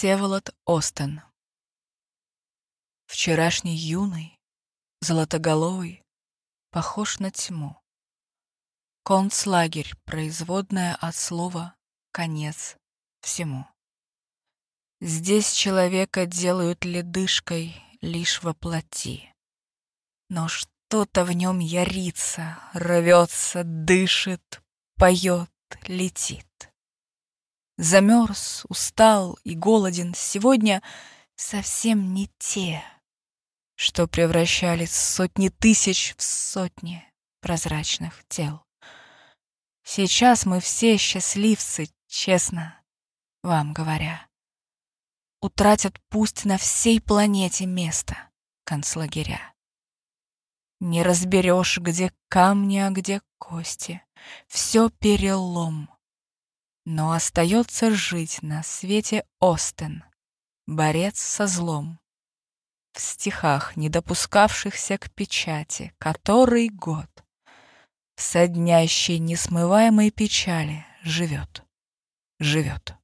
Всеволод Остен Вчерашний юный, золотоголовый, Похож на тьму. Концлагерь, производная от слова «конец всему». Здесь человека делают ледышкой лишь во плоти. Но что-то в нем ярится, рвется, дышит, поет, летит. Замерз, устал и голоден сегодня совсем не те, что превращались сотни тысяч в сотни прозрачных тел. Сейчас мы все счастливцы, честно вам говоря. Утратят пусть на всей планете место концлагеря. Не разберешь, где камни, а где кости. Все перелом. Но остается жить на свете Остен, борец со злом. В стихах, не допускавшихся к печати, который год в соднящей несмываемой печали живет, живет.